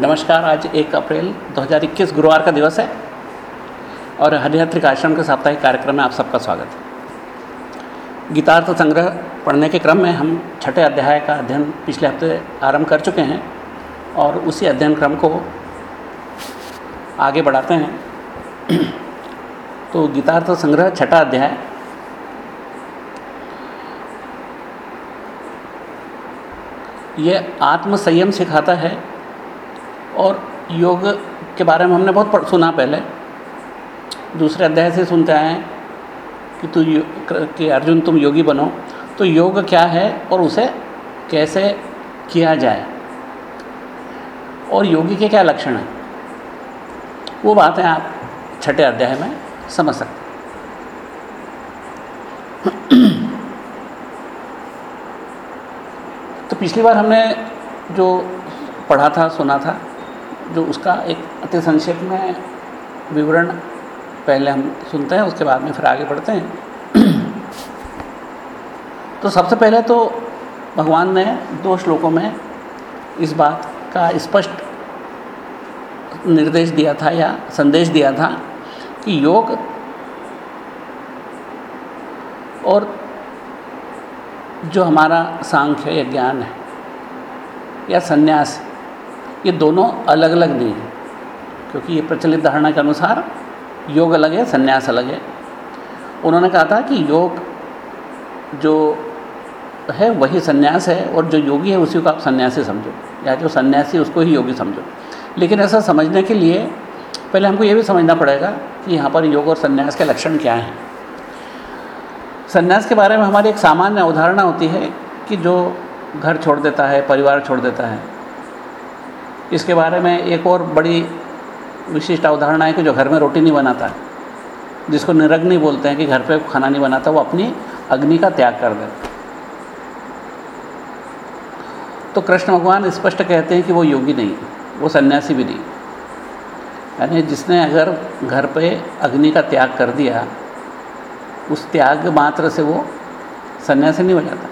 नमस्कार, आज एक अप्रैल 2021 गुरुवार का दिवस है और हरिहत्रिक आश्रम के साप्ताहिक कार्यक्रम में आप सबका स्वागत है। गीतार्थ संग्रह पढ़ने के क्रम में हम छठे अध्याय का अध्ययन पिछले हफ़्ते आरंभ कर चुके हैं और उसी अध्ययन क्रम को आगे बढ़ाते हैं। तो गीतार्थ संग्रह छठा अध्याय। ये आत्म संयम सिखाता है और योग के बारे में हमने बहुत सुना पहले। दूसरे अध्याय से सुनते आए हैं कि तू कि अर्जुन तुम योगी बनो। तो योग क्या है और उसे कैसे किया जाए? और योगी के क्या लक्षण हैं? वो बातें आप छठे अध्याय में समझ सकते तो पिछली बार हमने जो पढ़ा था, सुना था जो उसका एक अति संक्षेप में विवरण पहले हम सुनते हैं, उसके बाद में फिर आगे बढ़ते हैं। तो सबसे पहले तो भगवान ने दो श्लोकों में इस बात का स्पष्ट निर्देश दिया था या संदेश दिया था कि योग और जो हमारा सांख्य या ज्ञान है या संन्यास ये दोनों अलग अलग नहीं हैं, क्योंकि ये प्रचलित धारणा के अनुसार योग अलग है, संन्यास अलग है। उन्होंने कहा था कि योग जो है, वही संन्यास है और जो योगी है, उसी को आप सन्यासी समझो। या जो सन्यासी उसको ही योगी समझो। लेकिन ऐसा समझने के लिए पहले हमको ये भी समझना पड़ेगा कि यहाँ पर योग और सन्यास के लक्षण क्या हैं। संन्यास के बारे में हमारी एक सामान्य अवधारणा होती है कि जो घर छोड़ देता है, परिवार छोड़ देता है इसके बारे में एक और बड़ी विशिष्ट अवधारणा है कि जो घर में रोटी नहीं बनाता, जिसको निरग्नि बोलते हैं कि घर पे खाना नहीं बनाता, वो अपनी अग्नि का त्याग कर दे तो कृष्ण भगवान स्पष्ट कहते हैं कि वो योगी नहीं वो सन्यासी भी नहीं यानी जिसने अगर घर पे अग्नि का त्याग कर दिया, उस त्याग मात्र से वो सन्यासी नहीं हो जाता।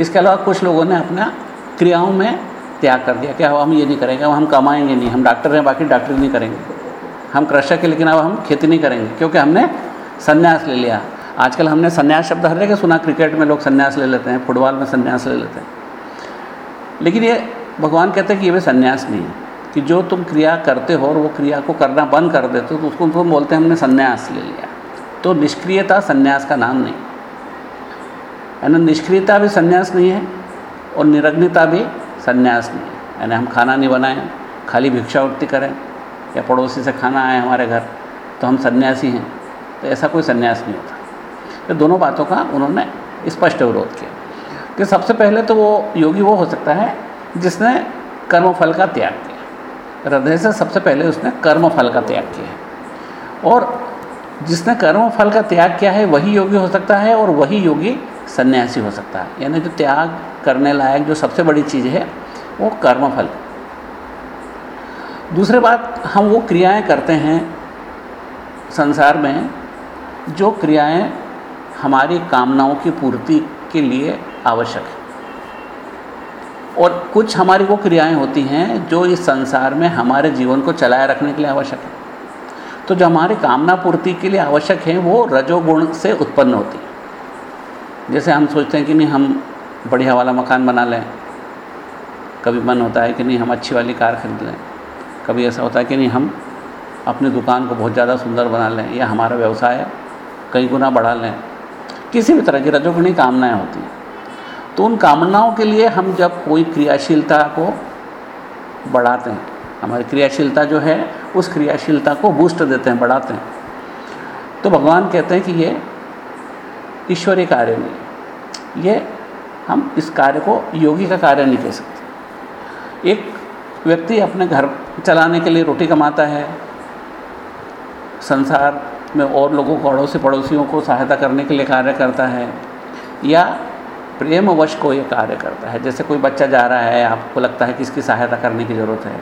इसके अलावा कुछ लोगों ने अपना क्रियाओं में त्याग कर दिया कि अब हम ये नहीं करेंगे, अब हम कमाएँगे नहीं, हम डॉक्टर हैं, बाकी डॉक्टर नहीं करेंगे। हम कृषक हैं लेकिन अब हम खेती नहीं करेंगे, क्योंकि हमने संन्यास ले लिया। आजकल हमने संन्यास शब्द हर जगह सुना, क्रिकेट में लोग संन्यास ले लेते हैं, फुटबॉल में संन्यास ले लेते हैं। लेकिन ये भगवान कहते हैं कि ये संन्यास नहीं है, कि जो तुम क्रिया करते हो और वो क्रिया को करना बंद कर देते हो तो उसको तुम बोलते हैं, हमने संन्यास ले लिया। तो निष्क्रियता संन्यास का नाम नहीं। है ना निष्क्रियता भी संन्यास नहीं है और निरग्नता भी संन्यास नहीं यानी हम खाना नहीं बनाएँ, खाली भिक्षावृत्ति करें, या पड़ोसी से खाना आए हमारे घर तो हम सन्यासी हैं। तो ऐसा कोई सन्यास नहीं होता। तो दोनों बातों का उन्होंने स्पष्ट विरोध किया। कि सबसे पहले तो वो योगी वो हो सकता है, जिसने कर्मफल का त्याग किया। हृदय से सबसे पहले उसने कर्मफल का त्याग किया है। और जिसने कर्म फल का त्याग किया है, वही योगी हो सकता है, और वही योगी सन्यासी हो सकता है। यानी जो त्याग करने लायक जो सबसे बड़ी चीज़ है, वो कर्मफल। दूसरी बात, हम वो क्रियाएँ करते हैं संसार में, जो क्रियाएँ हमारी कामनाओं की पूर्ति के लिए आवश्यक है। और कुछ हमारी वो क्रियाएँ होती हैं, जो इस संसार में हमारे जीवन को चलाए रखने के लिए आवश्यक है। तो जो हमारी कामना पूर्ति के लिए आवश्यक है, वो रजोगुण से उत्पन्न होती है। जैसे हम सोचते हैं कि नहीं, हम बढ़िया वाला मकान बना लें। कभी मन होता है कि नहीं, हम अच्छी वाली कार खरीद लें। कभी ऐसा होता है कि नहीं, हम अपनी दुकान को बहुत ज़्यादा सुंदर बना लें या हमारा व्यवसाय कई गुना बढ़ा लें। किसी भी तरह की रजोगुणी कामनाएँ होती हैं। तो उन कामनाओं के लिए हम जब कोई क्रियाशीलता को बढ़ाते हैं, हमारी क्रियाशीलता जो है, उस क्रियाशीलता को बूस्ट देते हैं, बढ़ाते हैं। तो भगवान कहते हैं कि ये ईश्वरीय कार्य नहीं ये हम इस कार्य को योगी का कार्य नहीं कह सकते। एक व्यक्ति अपने घर चलाने के लिए रोटी कमाता है, संसार में और लोगों को अड़ोसी पड़ोसियों को सहायता करने के लिए कार्य करता है, या प्रेमवश को ये कार्य करता है, जैसे कोई बच्चा जा रहा है, आपको लगता है कि इसकी सहायता करने की ज़रूरत है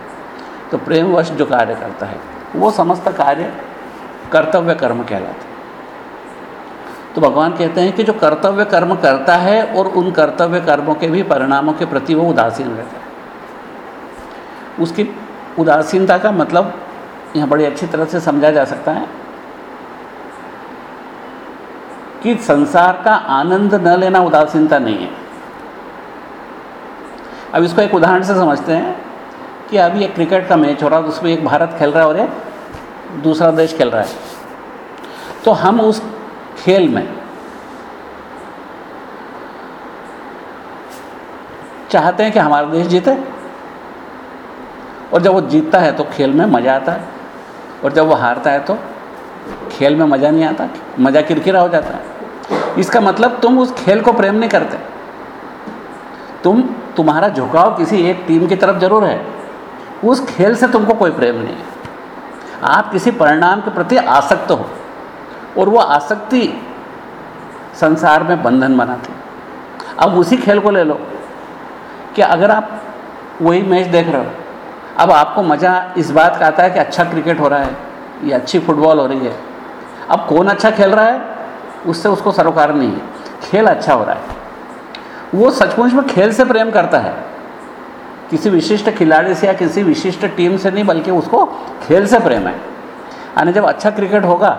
तो प्रेमवश जो कार्य करता है, वो समस्त कार्य कर्तव्य कर्म कहलाते तो भगवान कहते हैं कि जो कर्तव्य कर्म करता है और उन कर्तव्य कर्मों के भी परिणामों के प्रति वो उदासीन रहता है। उसकी उदासीनता का मतलब यहाँ बड़ी अच्छी तरह से समझा जा सकता है कि संसार का आनंद न लेना उदासीनता नहीं है। अब इसको एक उदाहरण से समझते हैं कि अभी एक क्रिकेट का मैच हो रहा है, उसमें एक भारत खेल रहा है और एक दूसरा देश खेल रहा है। तो हम उस खेल में। चाहते हैं कि हमारा देश जीते। और जब वो जीतता है तो खेल में मज़ा आता है। और जब वो हारता है तो खेल में मज़ा नहीं आता, मज़ा किरकिरा हो जाता है। इसका मतलब तुम उस खेल को प्रेम नहीं करते। तुम, तुम्हारा झुकाव किसी एक टीम की तरफ़ ज़रूर है। उस खेल से तुमको कोई प्रेम नहीं है। आप किसी परिणाम के प्रति आसक्त हो। और वो आसक्ति संसार में बंधन बनाती। अब उसी खेल को ले लो कि अगर आप वही मैच देख रहे हो, अब आपको मज़ा इस बात का आता है कि अच्छा क्रिकेट हो रहा है, या अच्छी फुटबॉल हो रही है। अब कौन अच्छा खेल रहा है, उससे उसको सरोकार नहीं है। खेल अच्छा हो रहा है। वो सचमुच में खेल से प्रेम करता है। किसी विशिष्ट खिलाड़ी से या किसी विशिष्ट टीम से नहीं, बल्कि उसको खेल से प्रेम है। यानी जब अच्छा क्रिकेट होगा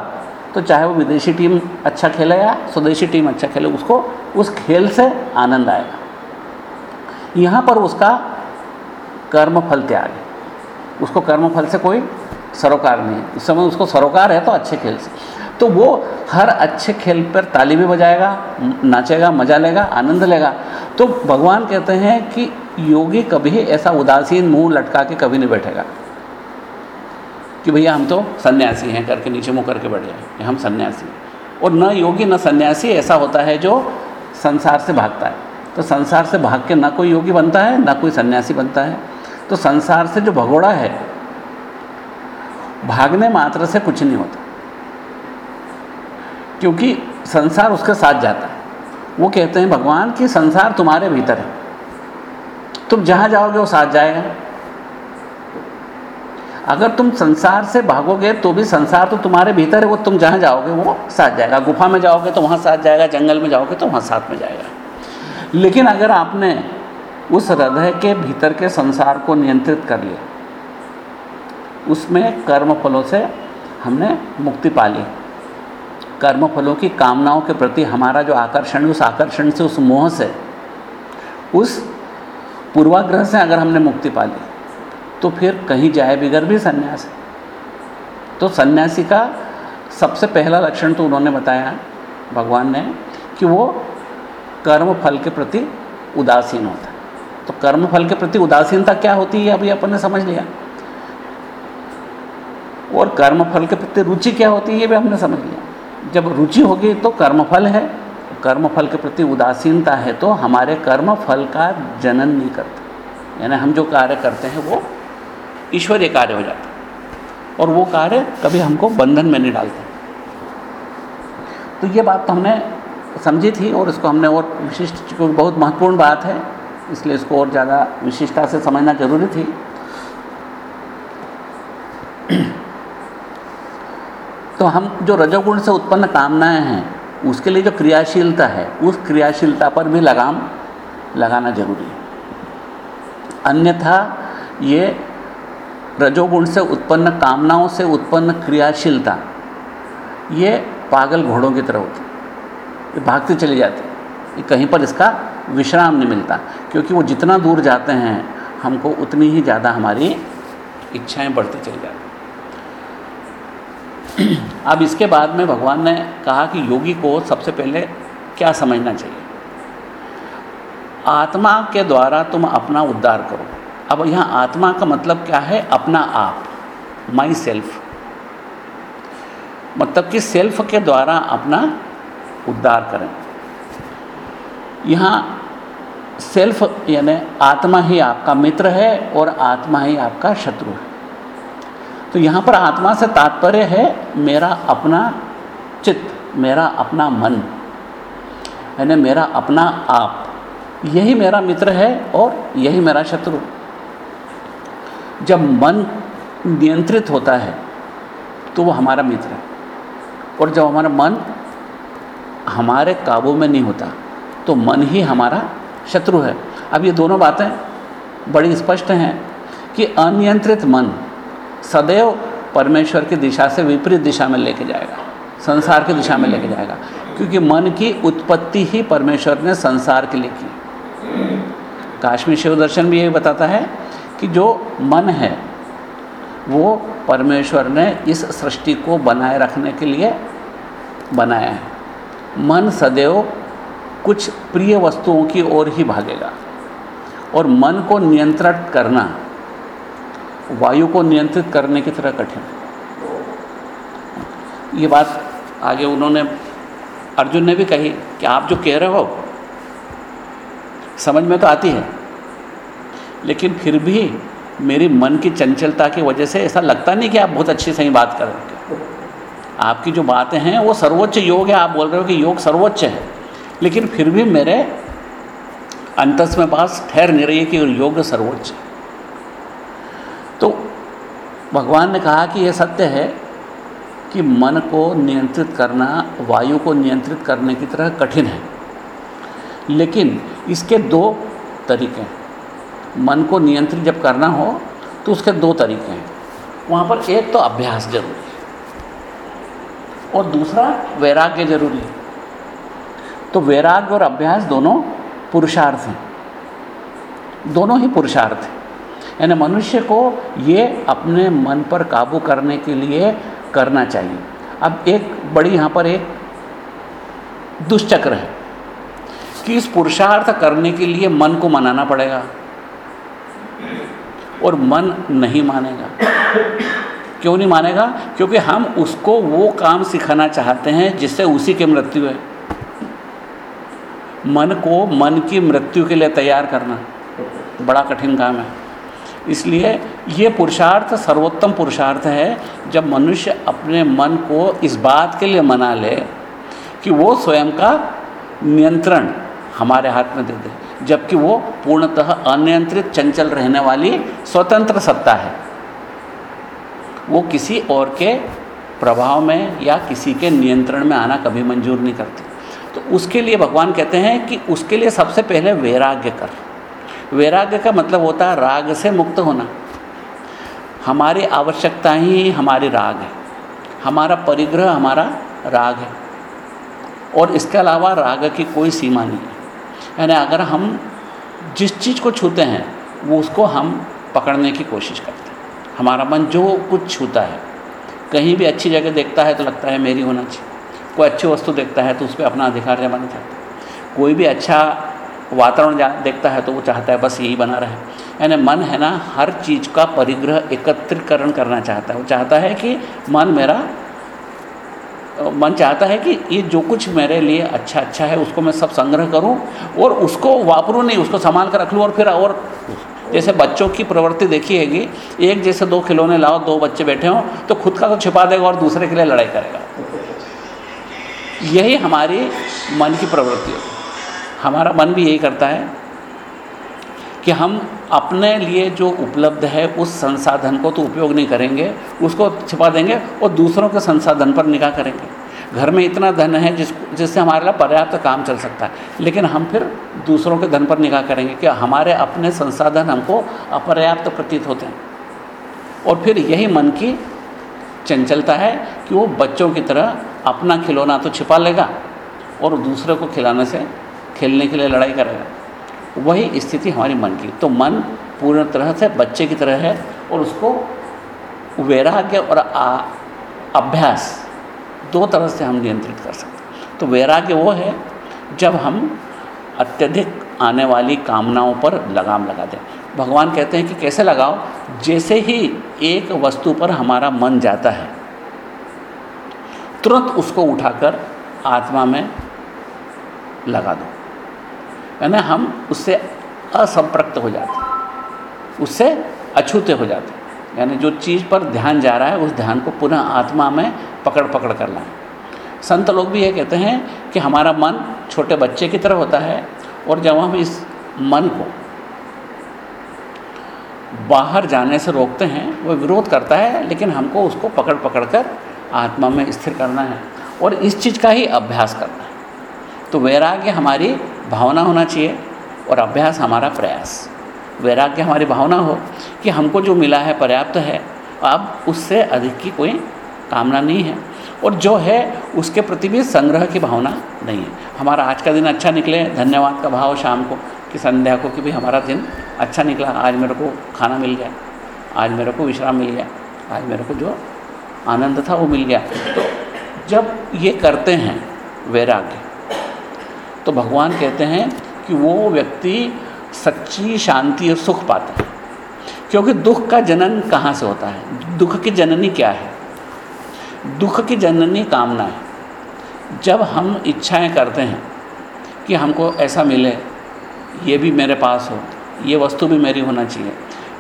तो चाहे वो विदेशी टीम अच्छा खेले या स्वदेशी टीम अच्छा खेले, उसको, उस खेल से आनंद आएगा। यहाँ पर उसका कर्म फल त्याग है। उसको कर्म फल से कोई सरोकार नहीं है। इस समय उसको सरोकार है तो अच्छे खेल से। तो वो हर अच्छे खेल पर ताली भी बजाएगा, नाचेगा, मज़ा लेगा, आनंद लेगा। तो भगवान कहते हैं कि योगी कभी ऐसा उदासीन मुँह लटका के कभी नहीं बैठेगा। कि भैया हम तो सन्यासी हैं, करके नीचे मुँह करके बैठ जाए कि हम सन्यासी हैं। और न योगी न सन्यासी ऐसा होता है जो संसार से भागता है। तो संसार से भाग के ना कोई योगी बनता है, ना कोई सन्यासी बनता है। तो संसार से जो भगोड़ा है, भागने मात्र से कुछ नहीं होता। क्योंकि संसार उसके साथ जाता है। वो कहते हैं, भगवान, कि संसार तुम्हारे भीतर है। तुम जहाँ जाओगे, वो साथ जाएगा। अगर तुम संसार से भागोगे तो भी संसार तो तुम्हारे भीतर है, वो तुम जहाँ जाओगे, वो साथ जाएगा। गुफा में जाओगे तो वहाँ साथ जाएगा, जंगल में जाओगे तो वहाँ साथ में जाएगा। लेकिन अगर आपने उस हृदय के भीतर के संसार को नियंत्रित कर लिया, उसमें कर्म फलों से हमने मुक्ति पा ली। कर्म फलों की कामनाओं के प्रति हमारा जो आकर्षण उस आकर्षण से, उस मोह से, उस पूर्वाग्रह से अगर हमने मुक्ति पा ली तो फिर कहीं जाए बिगर भी सन्यास। है तो सन्यासी का सबसे पहला लक्षण तो उन्होंने बताया भगवान ने कि वो कर्म फल के प्रति उदासीन होता है। तो कर्म फल के प्रति उदासीनता क्या होती है, अभी अपन ने समझ लिया। और कर्म फल के प्रति रुचि क्या होती है, ये भी हमने समझ लिया। जब रुचि होगी तो कर्मफल है, कर्म फल के प्रति उदासीनता है तो हमारे कर्म फल का जनन नहीं करते। यानी हम जो कार्य करते हैं वो ईश्वरीय कार्य हो जाता और वो कार्य कभी हमको बंधन में नहीं डालते। तो ये बात तो हमने समझी थी और इसको हमने और विशिष्ट क्योंकि बहुत महत्वपूर्ण बात है, इसलिए इसको और ज़्यादा विशिष्टता से समझना ज़रूरी थी। तो हम जो रजोगुण से उत्पन्न कामनाएँ हैं, उसके लिए जो क्रियाशीलता है, उस क्रियाशीलता पर भी लगाम लगाना ज़रूरी है। अन्यथा ये रजोगुण से उत्पन्न कामनाओं से उत्पन्न, क्रियाशीलता, ये पागल घोड़ों की तरह होती ये भागती चली जाती कहीं पर इसका विश्राम नहीं मिलता, क्योंकि वो जितना दूर जाते हैं, हमको उतनी ही ज़्यादा हमारी इच्छाएँ बढ़ती चली जाती अब इसके बाद में भगवान ने कहा कि योगी को सबसे पहले क्या समझना चाहिए? आत्मा के द्वारा तुम अपना उद्धार करो। अब यहाँ आत्मा का मतलब क्या है? अपना आप माई सेल्फ मतलब कि सेल्फ के द्वारा अपना उद्धार करें। यहाँ सेल्फ यानी आत्मा ही आपका मित्र है और आत्मा ही आपका शत्रु है। तो यहाँ पर आत्मा से तात्पर्य है, मेरा अपना चित्त, मेरा अपना मन, यानी मेरा अपना आप। यही मेरा मित्र है और यही मेरा शत्रु। जब मन नियंत्रित होता है तो वो हमारा मित्र है। और जब हमारा मन हमारे काबू में नहीं होता तो मन ही हमारा शत्रु है। अब ये दोनों बातें बड़ी स्पष्ट हैं कि अनियंत्रित मन सदैव परमेश्वर की दिशा से विपरीत दिशा में लेके जाएगा, संसार की दिशा में लेके जाएगा। क्योंकि मन की उत्पत्ति ही परमेश्वर ने संसार के लिए की। काश्मीर शिव दर्शन भी यही बताता है कि जो मन है, वो परमेश्वर ने इस सृष्टि को बनाए रखने के लिए बनाया है। मन सदैव कुछ प्रिय वस्तुओं की ओर ही भागेगा। और मन को नियंत्रित करना, वायु को नियंत्रित करने की तरह कठिन ये बात आगे उन्होंने, अर्जुन ने भी कही कि आप जो कह रहे हो, समझ में तो आती है। लेकिन फिर भी मेरी मन की चंचलता की वजह से ऐसा लगता नहीं कि आप बहुत अच्छी सही बात कर रहे हो। आपकी जो बातें हैं, वो सर्वोच्च योग है। आप बोल रहे हो कि योग सर्वोच्च है। लेकिन फिर भी मेरे अंतस में पास ठहर नहीं रही है कि योग सर्वोच्च है। तो भगवान ने कहा कि यह सत्य है कि मन को नियंत्रित करना, वायु को नियंत्रित करने की तरह कठिन है। लेकिन इसके दो तरीके हैं। मन को नियंत्रित जब करना हो तो उसके दो तरीके हैं। वहाँ पर एक तो अभ्यास ज़रूरी है और दूसरा वैराग्य ज़रूरी है। तो वैराग्य और अभ्यास दोनों पुरुषार्थ हैं। दोनों ही पुरुषार्थ हैं। यानी मनुष्य को ये अपने मन पर काबू करने के लिए करना चाहिए। अब एक बड़ी यहाँ पर एक दुष्चक्र है कि इस पुरुषार्थ करने के लिए मन को मनाना पड़ेगा। और मन नहीं मानेगा। क्यों नहीं मानेगा? क्योंकि हम उसको वो काम सिखाना चाहते हैं जिससे उसी की मृत्यु है। मन को मन की मृत्यु के लिए तैयार करना बड़ा कठिन काम है। इसलिए ये पुरुषार्थ सर्वोत्तम पुरुषार्थ है, जब मनुष्य अपने मन को इस बात के लिए मना ले कि वो स्वयं का नियंत्रण हमारे हाथ में दे दे। जबकि वो पूर्णतः अनियंत्रित, चंचल रहने वाली स्वतंत्र सत्ता है। वो किसी और के प्रभाव में या किसी के नियंत्रण में आना कभी मंजूर नहीं करती। तो उसके लिए भगवान कहते हैं कि उसके लिए सबसे पहले वैराग्य कर। वैराग्य का मतलब होता है राग से मुक्त होना। हमारी आवश्यकता ही हमारी राग है। हमारा परिग्रह हमारा राग है। और इसके अलावा राग की कोई सीमा नहीं। यानी अगर हम जिस चीज़ को छूते हैं, वो उसको हम पकड़ने की कोशिश करते हैं। हमारा मन जो कुछ छूता है, कहीं भी अच्छी जगह देखता है तो लगता है मेरी होना चाहिए। कोई अच्छी वस्तु देखता है तो उस पर अपना अधिकार जमाना चाहता है कोई भी अच्छा वातावरण देखता है तो वो चाहता है बस यही बना रहे। यानी मन है ना, हर चीज़ का परिग्रह एकत्रीकरण करना चाहता है। वो चाहता है कि मन मेरा मन चाहता है कि ये जो कुछ मेरे लिए अच्छा अच्छा है, उसको मैं सब संग्रह करूँ और उसको वापरूं नहीं, उसको संभाल कर रख लूँ और फिर और जैसे बच्चों की प्रवृत्ति देखी हैगी, एक जैसे दो खिलौने लाओ, दो बच्चे बैठे हों तो खुद का तो छिपा देगा और दूसरे के लिए लड़ाई करेगा। यही हमारी मन की प्रवृत्ति होती हमारा मन भी यही करता है कि हम अपने लिए जो उपलब्ध है उस संसाधन को तो उपयोग नहीं करेंगे, उसको छिपा देंगे और दूसरों के संसाधन पर निगाह करेंगे। घर में इतना धन है जिस, जिससे हमारे लिए पर्याप्त काम चल सकता है, लेकिन हम फिर दूसरों के धन पर निगाह करेंगे कि हमारे अपने संसाधन हमको अपर्याप्त प्रतीत होते हैं। और फिर यही मन की चंचलता है कि वो बच्चों की तरह अपना खिलौना तो छिपा लेगा और दूसरे को खिलाने से, खेलने के लिए लड़ाई करेगा। वही स्थिति हमारी मन की। तो मन पूर्ण तरह से बच्चे की तरह है और उसको वैराग्य और आ, अभ्यास दो तरह से हम नियंत्रित कर सकते हैं। तो वैराग्य वो है जब हम अत्यधिक आने वाली कामनाओं पर लगाम लगा दें। भगवान कहते हैं कि कैसे लगाओ? जैसे ही एक वस्तु पर हमारा मन जाता है तुरंत उसको उठाकर आत्मा में लगा दो। यानी हम उससे असंप्रक्त हो जाते उससे अछूते हो जाते यानी जो चीज़ पर ध्यान जा रहा है, उस ध्यान को पुनः आत्मा में पकड़ पकड़ कर लाएँ संत लोग भी ये कहते हैं कि हमारा मन छोटे बच्चे की तरह होता है और जब हम इस मन को बाहर जाने से रोकते हैं, वो विरोध करता है, लेकिन हमको उसको पकड़ पकड़ कर आत्मा में स्थिर करना है और इस चीज़ का ही अभ्यास करना है। तो वैराग्य हमारी भावना होना चाहिए और अभ्यास हमारा प्रयास। वैराग्य हमारी भावना हो कि हमको जो मिला है, पर्याप्त है, अब उससे अधिक की कोई कामना नहीं है। और जो है, उसके प्रति भी संग्रह की भावना नहीं है। हमारा आज का दिन अच्छा निकले, धन्यवाद का भाव शाम को, कि संध्या को, कि भी हमारा दिन अच्छा निकला, आज मेरे को खाना मिल गया, आज मेरे को विश्राम मिल गया, आज मेरे को जो आनंद था वो मिल गया। तो जब ये करते हैं, वैराग्य तो भगवान कहते हैं कि वो व्यक्ति सच्ची शांति और सुख पाता है। क्योंकि दुख का जनन कहाँ से होता है? दुख की जननी क्या है? दुख की जननी कामना है। जब हम इच्छाएँ करते हैं कि हमको ऐसा मिले, ये भी मेरे पास हो, ये वस्तु भी मेरी होना चाहिए,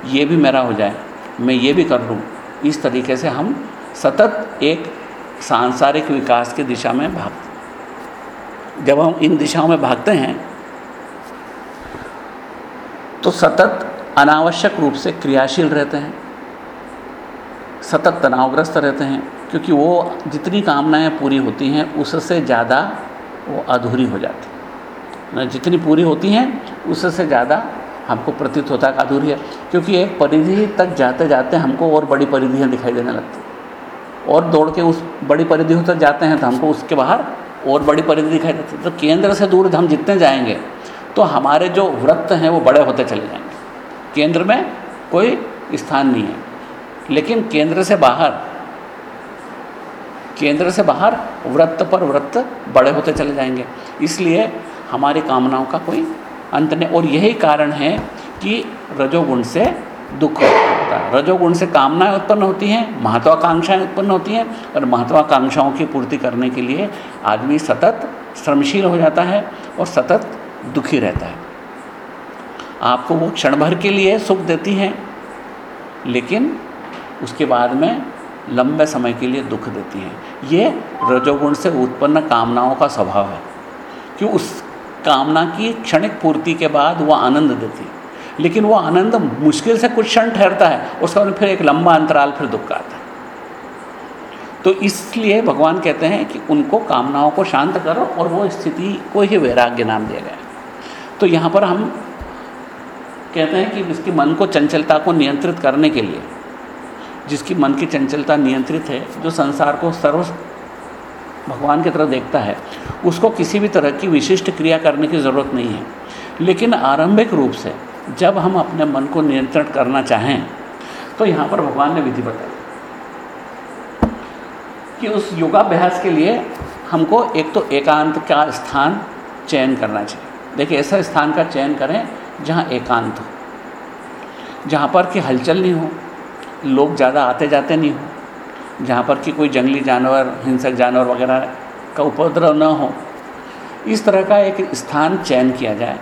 ये भी मेरा हो जाए, मैं ये भी कर लूँ, इस तरीके से हम सतत एक सांसारिक विकास की दिशा में भागते जब हम इन दिशाओं में भागते हैं तो सतत अनावश्यक रूप से क्रियाशील रहते हैं, सतत तनावग्रस्त रहते हैं, क्योंकि वो जितनी कामनाएँ पूरी होती हैं, उससे ज़्यादा वो अधूरी हो जाती है। जितनी पूरी होती हैं, उससे ज़्यादा हमको प्रतीत होता है अधूरी है, क्योंकि एक परिधि तक जाते जाते हमको और बड़ी परिधियाँ दिखाई देने लगती और दौड़ के उस बड़ी परिधि तक जाते हैं तो हमको उसके बाहर और बड़ी परिधि दिखाई देती है। तो केंद्र से दूर हम जितने जाएँगे तो हमारे जो वृत्त हैं वो बड़े होते चले जाएँगे। केंद्र में कोई स्थान नहीं है। लेकिन केंद्र से बाहर, केंद्र से बाहर वृत्त पर वृत्त बड़े होते चले जाएँगे। इसलिए हमारी कामनाओं का कोई अंत नहीं। और यही कारण है कि रजोगुण से दुख होता है। रजोगुण से कामनाएँ उत्पन्न होती हैं, महत्वाकांक्षाएँ उत्पन्न होती हैं और महत्वाकांक्षाओं की पूर्ति करने के लिए आदमी सतत श्रमशील हो जाता है और सतत दुखी रहता है। आपको वो क्षण भर के लिए सुख देती हैं, लेकिन उसके बाद में लंबे समय के लिए दुख देती हैं। ये रजोगुण से उत्पन्न कामनाओं का स्वभाव है। कि उस कामना की क्षणिक पूर्ति के बाद वह आनंद देती है। लेकिन वो आनंद मुश्किल से कुछ क्षण ठहरता है, उसके बाद फिर एक लंबा अंतराल फिर दुख का आता है। तो इसलिए भगवान कहते हैं कि उनको कामनाओं को शांत करो और वो स्थिति को ही वैराग्य नाम दिया गया तो यहाँ पर हम कहते हैं कि इसकी मन को चंचलता को नियंत्रित करने के लिए, जिसकी मन की चंचलता नियंत्रित है, जो संसार को सर्व भगवान की तरह देखता है, उसको किसी भी तरह की विशिष्ट क्रिया करने की ज़रूरत नहीं है। लेकिन आरंभिक रूप से जब हम अपने मन को नियंत्रण करना चाहें तो यहाँ पर भगवान ने विधि बताई कि उस योगाभ्यास के लिए हमको एक तो एकांत का स्थान चयन करना चाहिए। देखिए, ऐसा स्थान का चयन करें जहाँ एकांत हो, जहाँ पर कि हलचल नहीं हो, लोग ज़्यादा आते जाते नहीं हो, जहाँ पर कि कोई जंगली जानवर, हिंसक जानवर वगैरह का उपद्रव न हो। इस तरह का एक स्थान चयन किया जाए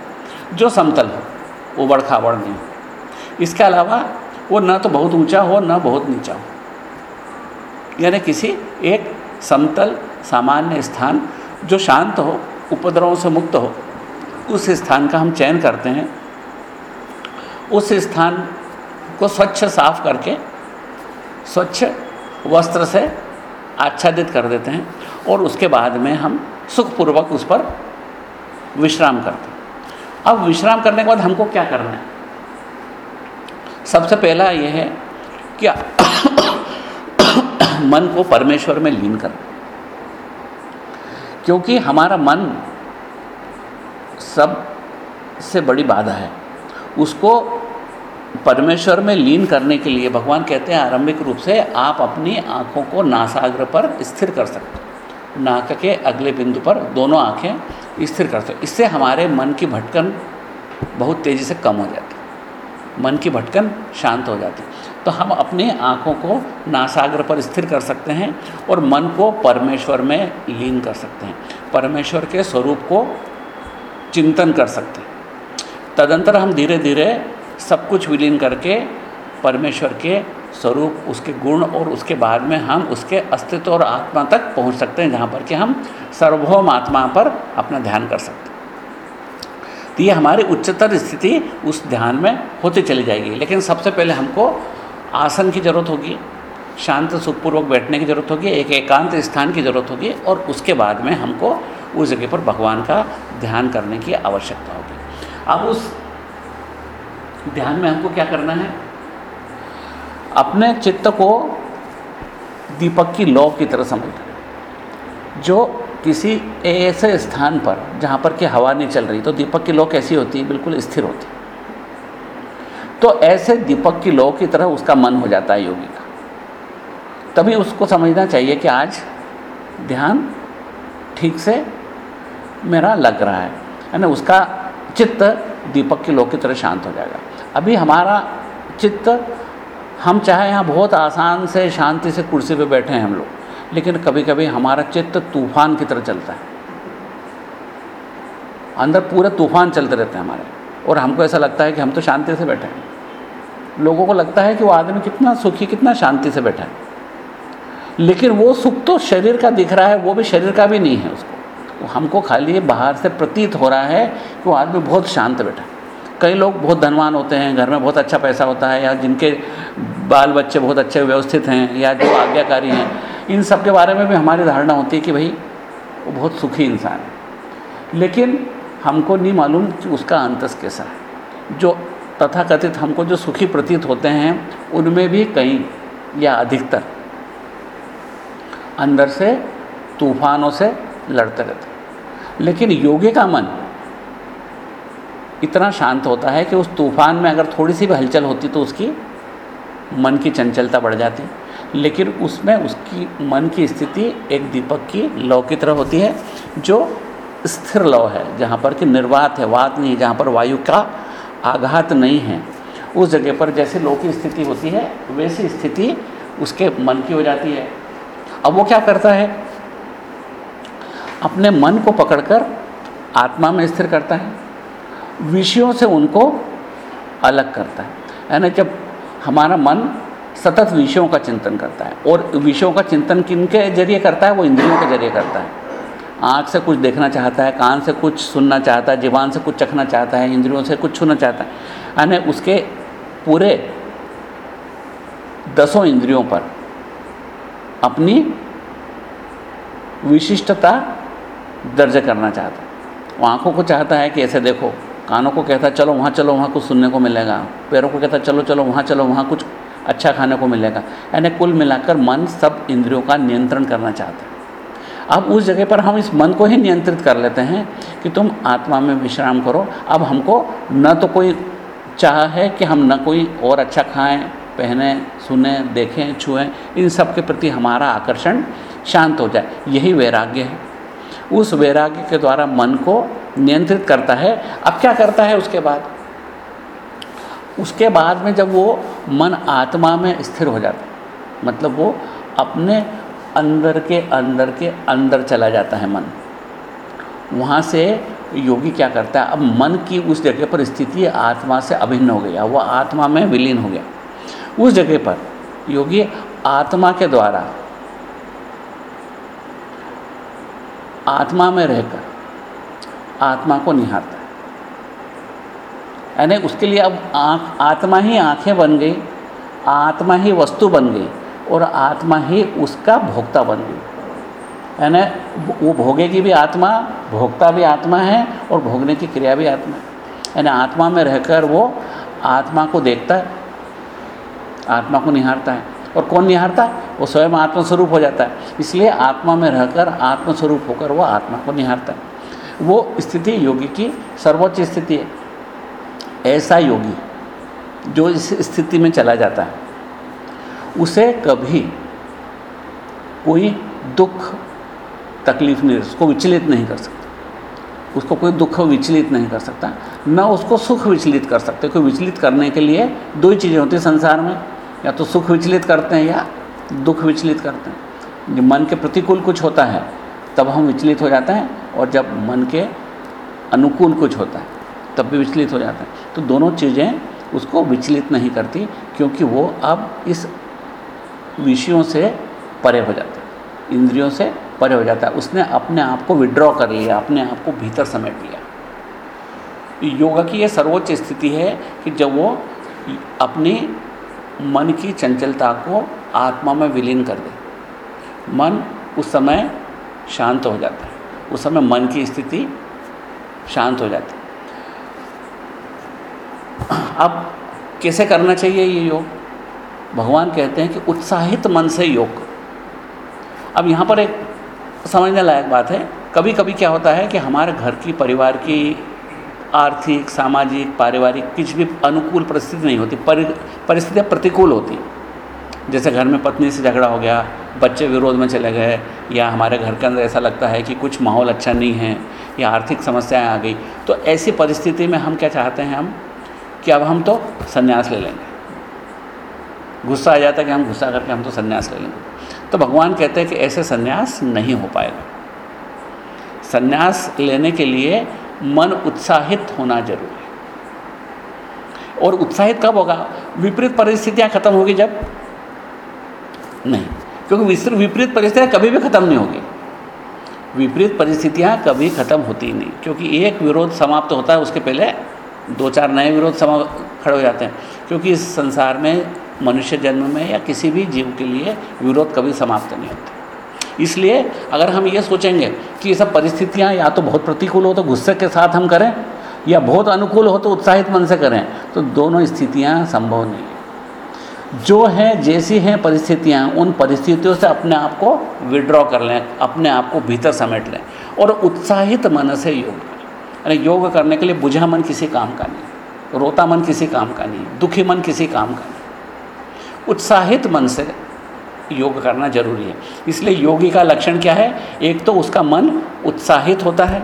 जो समतल हो। उबड़ खाबड़ नहीं। इसके अलावा वो न तो बहुत ऊँचा हो, न बहुत नीचा हो। यानी किसी एक समतल सामान्य स्थान जो शांत हो, उपद्रवों से मुक्त हो, उस स्थान का हम चयन करते हैं। उस स्थान को स्वच्छ साफ़ करके स्वच्छ वस्त्र से आच्छादित कर देते हैं और उसके बाद में हम सुखपूर्वक उस पर विश्राम करते हैं। अब विश्राम करने के बाद हमको क्या करना है? सबसे पहला यह है कि मन को परमेश्वर में लीन करना क्योंकि हमारा मन सबसे बड़ी बाधा है। उसको परमेश्वर में लीन करने के लिए भगवान कहते हैं, आरंभिक रूप से आप अपनी आँखों को नासाग्र पर स्थिर कर सकते नाक के अगले बिंदु पर दोनों आँखें स्थिर कर सकते इससे हमारे मन की भटकन बहुत तेज़ी से कम हो जाती मन की भटकन शांत हो जाती तो हम अपनी आँखों को नासाग्र पर स्थिर कर सकते हैं और मन को परमेश्वर में लीन कर सकते हैं। परमेश्वर के स्वरूप को चिंतन कर सकते हैं। तदंतर हम धीरे धीरे सब कुछ विलीन करके परमेश्वर के स्वरूप, उसके गुण और उसके बाद में हम उसके अस्तित्व और आत्मा तक पहुँच सकते हैं, जहाँ पर कि हम सर्वभौम आत्मा पर अपना ध्यान कर सकते हैं। तो ये हमारी उच्चतर स्थिति उस ध्यान में होती चली जाएगी। लेकिन सबसे पहले हमको आसन की ज़रूरत होगी, शांत, सुखपूर्वक बैठने की ज़रूरत होगी, एक एकांत स्थान की ज़रूरत होगी, और उसके बाद में हमको उस जगह पर भगवान का ध्यान करने की आवश्यकता होगी। अब उस ध्यान में हमको क्या करना है? अपने चित्त को दीपक की लौ की तरह समझना जो किसी ऐसे स्थान पर, जहाँ पर कि हवा नहीं चल रही तो दीपक की लौ कैसी होती है? बिल्कुल स्थिर होती तो ऐसे दीपक की लौ की तरह उसका मन हो जाता है योगी का। तभी उसको समझना चाहिए कि आज ध्यान ठीक से मेरा लग रहा है। है ना उसका चित्त दीपक की लौ की तरह शांत हो जाएगा। अभी हमारा चित्त हम चाहे यहाँ बहुत आसान से, शांति से कुर्सी पे बैठे हैं हम लोग, लेकिन कभी कभी हमारा चित्त तूफ़ान की तरह चलता है। अंदर पूरे तूफ़ान चलते रहते हैं हमारे, और हमको ऐसा लगता है कि हम तो शांति से बैठे हैं। लोगों को लगता है कि वो आदमी कितना सुखी, कितना शांति से बैठा है। लेकिन वो सुख तो शरीर का दिख रहा है, वो भी शरीर का भी नहीं है उसको। हमको खाली बाहर से प्रतीत हो रहा है कि वो आदमी बहुत शांत बैठा है। कई लोग बहुत धनवान होते हैं, घर में बहुत अच्छा पैसा होता है, या जिनके बाल बच्चे बहुत अच्छे व्यवस्थित हैं, या जो आज्ञाकारी हैं, इन सब के बारे में भी हमारी धारणा होती है कि भाई, वो बहुत सुखी इंसान है। लेकिन हमको नहीं मालूम कि उसका अंतस कैसा है। जो तथाकथित हमको जो सुखी प्रतीत होते हैं, उनमें भी कई या अधिकतर अंदर से, तूफानों से लड़ते रहते लेकिन योगी का मन इतना शांत होता है कि उस तूफ़ान में अगर थोड़ी सी भी हलचल होती तो उसकी मन की चंचलता बढ़ जाती। लेकिन उसमें उसकी मन की स्थिति एक दीपक की लौ की तरह होती है, जो स्थिर लौ है, जहाँ पर कि निर्वात है, वात नहीं, जहाँ पर वायु का आघात नहीं है। उस जगह पर जैसे लौ की स्थिति होती है, वैसी स्थिति उसके मन की हो जाती है। अब वो क्या करता है? अपने मन को पकड़कर आत्मा में स्थिर करता है। विषयों से उनको अलग करता है। यानी जब हमारा मन सतत विषयों का चिंतन करता है, और विषयों का चिंतन किन के ज़रिए करता है? वो इंद्रियों के ज़रिए करता है। आँख से कुछ देखना चाहता है, कान से कुछ सुनना चाहता है, जीवान से कुछ चखना चाहता है, इंद्रियों से कुछ छूना चाहता है। यानी उसके पूरे दसों इंद्रियों पर अपनी विशिष्टता दर्ज करना चाहता है। वो आँखों को चाहता है कि ऐसे देखो कानों को कहता, चलो वहाँ चलो वहाँ, कुछ सुनने को मिलेगा। पैरों को कहता, चलो चलो वहाँ चलो वहाँ, कुछ अच्छा खाने को मिलेगा। यानी कुल मिलाकर मन सब इंद्रियों का नियंत्रण करना चाहता है। अब उस जगह पर हम इस मन को ही नियंत्रित कर लेते हैं कि तुम आत्मा में विश्राम करो। अब हमको न तो कोई चाह है कि हम न कोई और अच्छा खाएँ, पहने, सुने, देखें, छुएँ। इन सब के प्रति हमारा आकर्षण शांत हो जाए। यही वैराग्य है। उस वैराग्य के द्वारा मन को नियंत्रित करता है। अब क्या करता है उसके बाद? उसके बाद में जब वो मन आत्मा में स्थिर हो जाता है मतलब वो अपने अंदर के अंदर के अंदर चला जाता है मन। वहाँ से योगी क्या करता है? अब मन की उस जगह पर स्थिति आत्मा से अभिन्न हो गया वह आत्मा में विलीन हो गया। उस जगह पर योगी आत्मा के द्वारा आत्मा में रहकर आत्मा को निहारता है। यानी उसके लिए अब आँख, आत्मा ही आँखें बन गई, आत्मा ही वस्तु बन गई और आत्मा ही उसका भोक्ता बन गई। यानी वो भोगेगी भी आत्मा, भोक्ता भी आत्मा है और भोगने की क्रिया भी आत्मा है। यानी आत्मा में रहकर वो आत्मा को देखता है, आत्मा को निहारता है। और कौन निहारता है वो स्वयं आत्मस्वरूप हो जाता है। इसलिए आत्मा में रहकर आत्मस्वरूप होकर वो आत्मा को निहारता है वो स्थिति योगी की सर्वोच्च स्थिति है। ऐसा योगी जो इस स्थिति में चला जाता है, उसे कभी कोई दुख तकलीफ़ नहीं, उसको विचलित नहीं कर सकता। उसको कोई दुख विचलित नहीं कर सकता। न उसको सुख विचलित कर सकते। कोई विचलित करने के लिए दो ही चीज़ें होती संसार में। या तो सुख विचलित करते हैं या दुख विचलित करते हैं। जब मन के प्रतिकूल कुछ होता है, तब हम विचलित हो जाते हैं और जब मन के अनुकूल कुछ होता है, तब भी विचलित हो जाते हैं। तो दोनों चीज़ें उसको विचलित नहीं करती क्योंकि वो अब इस विषयों से परे हो जाता है। इंद्रियों से परे हो जाता है। उसने अपने आप को विड्रॉ कर लिया, अपने आप को भीतर समेट लिया। योगा की ये सर्वोच्च स्थिति है कि जब वो अपनी मन की चंचलता को आत्मा में विलीन कर दे। मन उस समय शांत हो जाता है। उस समय मन की स्थिति शांत हो जाती है। अब कैसे करना चाहिए ये योग? भगवान कहते हैं कि उत्साहित मन से योग अब यहाँ पर एक समझने लायक बात है कभी कभी क्या होता है कि हमारे घर की, परिवार की आर्थिक, सामाजिक, पारिवारिक कुछ भी अनुकूल परिस्थिति नहीं होती। परिस्थितियाँ प्रतिकूल होती। जैसे घर में पत्नी से झगड़ा हो गया, बच्चे विरोध में चले गए, या हमारे घर के अंदर ऐसा लगता है कि कुछ माहौल अच्छा नहीं है, या आर्थिक समस्याएँ आ गई तो ऐसी परिस्थिति में हम क्या चाहते हैं हम? कि अब हम तो संन्यास ले लेंगे। गुस्सा आ जाता है कि हम गुस्सा करके हम तो संन्यास ले लेंगे। तो भगवान कहते हैं कि ऐसे संन्यास नहीं हो पाएगा। संन्यास लेने के लिए मन उत्साहित होना ज़रूरी है। और उत्साहित कब होगा? विपरीत परिस्थितियाँ खत्म होगी जब? नहीं, क्योंकि विपरीत परिस्थितियाँ कभी भी ख़त्म नहीं होगी। विपरीत परिस्थितियाँ कभी ख़त्म होती नहीं, क्योंकि एक विरोध समाप्त तो होता है, उसके पहले दो चार नए विरोध समा खड़े हो जाते हैं। क्योंकि इस संसार में, मनुष्य जन्म में या किसी भी जीव के लिए विरोध कभी समाप्त नहीं होते। इसलिए अगर हम ये सोचेंगे कि ये सब परिस्थितियाँ या तो बहुत प्रतिकूल हो तो गुस्से के साथ हम करें, या बहुत अनुकूल हो तो उत्साहित मन से करें तो दोनों स्थितियाँ संभव नहीं है। जो हैं, जैसी हैं परिस्थितियाँ, उन परिस्थितियों से अपने आप को विड्रॉ कर लें, अपने आप को भीतर समेट लें और उत्साहित मन से योग करें। योग करने के लिए बुझा मन किसी काम का नहीं, रोता मन किसी काम का नहीं, दुखी मन किसी काम का नहीं। उत्साहित मन से योग करना ज़रूरी है। इसलिए योगी का लक्षण क्या है? एक तो उसका मन उत्साहित होता है,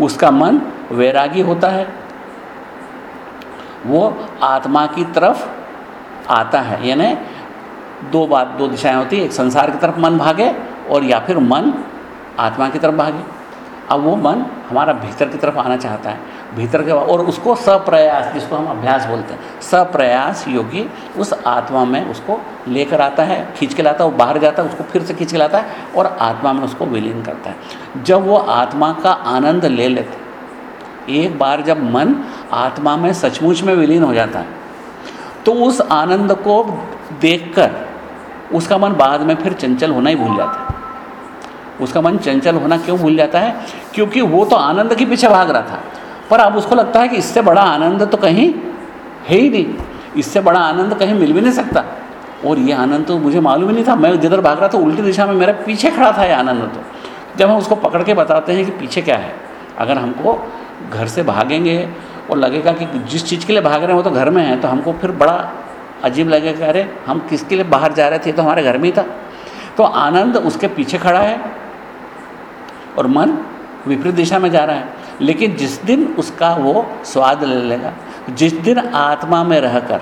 उसका मन वैरागी होता है, वो आत्मा की तरफ़ आता है। यानी दो बात, दो दिशाएँ होती है, एक संसार की तरफ़ मन भागे और या फिर मन आत्मा की तरफ़ भागे। अब वो मन हमारा भीतर की तरफ़ आना चाहता है। भीतर के और उसको सप्रयास, जिसको हम अभ्यास बोलते हैं, सप्रयास योगी उस आत्मा में उसको लेकर आता है, खींच के लाता है, वो बाहर जाता है, उसको फिर से खींच के लाता है और आत्मा में उसको विलीन करता है। जब वो आत्मा का आनंद ले लेते एक बार जब मन आत्मा में सचमुच में विलीन हो जाता है तो उस आनंद को देखकर उसका मन बाद में फिर चंचल होना ही भूल जाता है। उसका मन चंचल होना क्यों भूल जाता है? क्योंकि वो तो आनंद के पीछे भाग रहा था। पर अब उसको लगता है कि इससे बड़ा आनंद तो कहीं है ही नहीं। इससे बड़ा आनंद कहीं मिल भी नहीं सकता। और ये आनंद तो मुझे मालूम ही नहीं था। मैं जिधर भाग रहा था, उल्टी दिशा में मेरे पीछे खड़ा था ये आनंद तो। जब हम उसको पकड़ के बताते हैं कि पीछे क्या है, अगर हमको घर से भागेंगे और लगेगा कि जिस चीज़ के लिए भाग रहे हैं वो तो घर में है तो हमको फिर बड़ा अजीब लगेगा अरे, हम किसके लिए बाहर जा रहे थे? तो हमारे घर में ही था। तो आनंद उसके पीछे खड़ा है और मन विपरीत दिशा में जा रहा है। लेकिन जिस दिन उसका वो स्वाद ले लेगा, जिस दिन आत्मा में रहकर,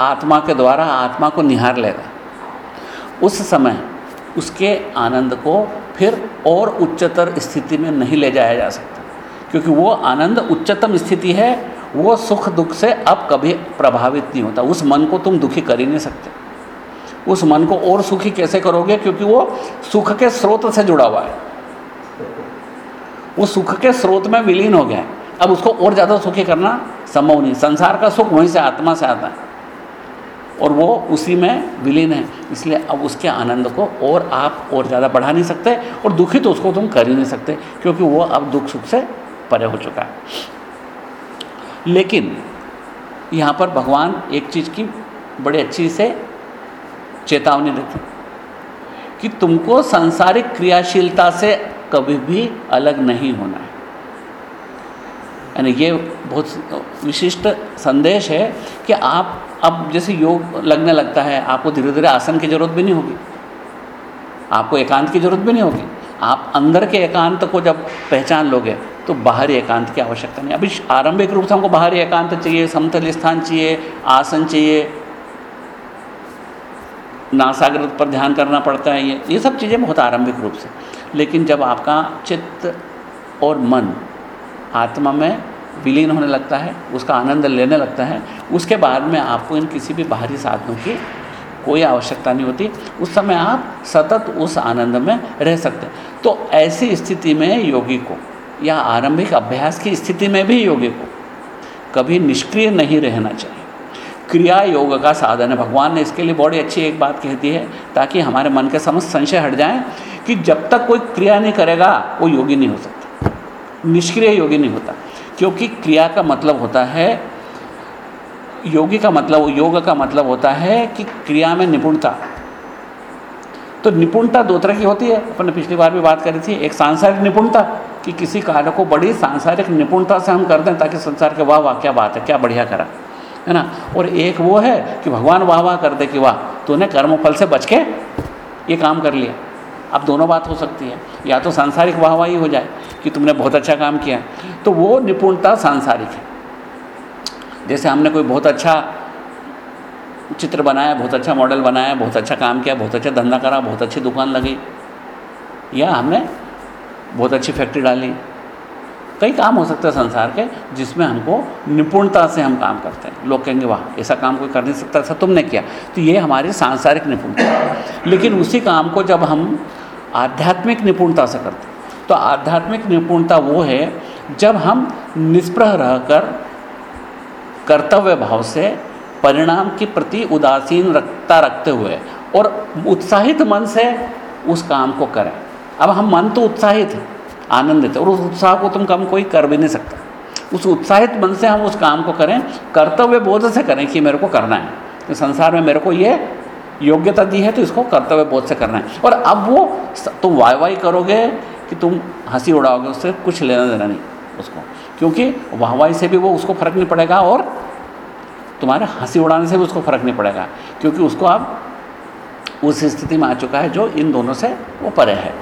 आत्मा के द्वारा आत्मा को निहार लेगा, उस समय उसके आनंद को फिर और उच्चतर स्थिति में नहीं ले जाया जा सकता। क्योंकि वो आनंद उच्चतम स्थिति है, वो सुख दुख से अब कभी प्रभावित नहीं होता। उस मन को तुम दुखी कर ही नहीं सकते। उस मन को और सुखी कैसे करोगे? क्योंकि वो सुख के स्रोत से जुड़ा हुआ है। वो सुख के स्रोत में विलीन हो है। अब उसको और ज़्यादा सुखी करना संभव नहीं। संसार का सुख वहीं से आत्मा से आता है। और वो उसी में विलीन है। इसलिए अब उसके आनंद को और आप और ज़्यादा बढ़ा नहीं सकते और दुखी तो उसको तुम कर ही नहीं सकते, क्योंकि वो अब दुख सुख से परे हो चुका है। लेकिन यहाँ पर भगवान एक चीज़ की बड़ी अच्छी से चेतावनी देते कि तुमको सांसारिक क्रियाशीलता से कभी भी अलग नहीं होना है। यानी ये बहुत विशिष्ट संदेश है कि आप अब जैसे योग लगने लगता है, आपको धीरे धीरे आसन की ज़रूरत भी नहीं होगी। आपको एकांत की ज़रूरत भी नहीं होगी। आप अंदर के एकांत को जब पहचान लोगे तो बाहरी एकांत की आवश्यकता नहीं। अभी आरंभिक रूप से हमको बाहरी एकांत चाहिए, समतल स्थान चाहिए, आसन चाहिए। नासाग्र पर ध्यान करना पड़ता है, ये ये सब चीज़ें बहुत आरंभिक रूप से। लेकिन जब आपका चित्त और मन आत्मा में विलीन होने लगता है, उसका आनंद लेने लगता है, उसके बाद में आपको इन किसी भी बाहरी साधनों की कोई आवश्यकता नहीं होती। उस समय आप सतत उस आनंद में रह सकते हैं। तो ऐसी स्थिति में योगी को या आरंभिक अभ्यास की स्थिति में भी योगी को कभी निष्क्रिय नहीं रहना चाहिए। क्रिया योग का साधन है। भगवान ने इसके लिए बड़ी अच्छी एक बात कह दी है, ताकि हमारे मन के समस्त संशय हट जाएँ, कि जब तक कोई क्रिया नहीं करेगा, वो योगी नहीं हो सकता। निष्क्रिय योगी नहीं होता। क्योंकि क्रिया का मतलब होता है, योगी का मतलब योग का मतलब होता है कि क्रिया में निपुणता। तो निपुणता दो तरह की होती है। अपने पिछली बार भी बात करी थी, एक सांसारिक निपुणता, कि किसी कार्य को बड़ी सांसारिक निपुणता से हम कर दें, ताकि संसार के वाह वाह क्या बात है, क्या बढ़िया करा। है ना? और एक वो है कि भगवान वाह वाह कर दे कि वाह, तूने कर्म फल से बच के ये काम कर लिया। अब दोनों बात हो सकती है। या तो सांसारिक वाह वाहवाही हो जाए कि तुमने बहुत अच्छा काम किया। तो वो निपुणता सांसारिक है। जैसे हमने कोई बहुत अच्छा चित्र बनाया, बहुत अच्छा मॉडल बनाया, बहुत अच्छा काम किया, बहुत अच्छा धंधा करा, बहुत अच्छी दुकान लगी, या हमने बहुत अच्छी फैक्ट्री डाली कई काम हो सकते हैं संसार के, जिसमें हमको निपुणता से हम काम करते हैं। लोग कहेंगे, वाह, ऐसा काम कोई कर नहीं सकता, ऐसा तुमने किया। तो ये हमारी सांसारिक निपुणता है। लेकिन उसी काम को जब हम आध्यात्मिक निपुणता से करते हैं तो आध्यात्मिक निपुणता वो है, जब हम निष्प्रह रहकर कर्तव्य भाव से परिणाम के प्रति उदासीन रखता रखते हुए और उत्साहित मन से उस काम को करें। अब हम मन तो उत्साहित है आनंदित है। और उस उत्साह को तुम कम कोई कर भी नहीं सकता। उस उत्साहित मन से हम उस काम को करें, कर्तव्य बोध से करें कि मेरे को करना है। तो संसार में मेरे को ये योग्यता दी है तो इसको कर्तव्य बोध से करना है। और अब वो तुम वाई वाई करोगे कि तुम हँसी उड़ाओगे उससे, कुछ लेना देना नहीं उसको। क्योंकि वाहवाही से भी वो उसको फ़र्क नहीं पड़ेगा और तुम्हारे हँसी उड़ाने से भी उसको फ़र्क नहीं पड़ेगा। क्योंकि उसको अब उस स्थिति में आ चुका है जो इन दोनों से वो परे है।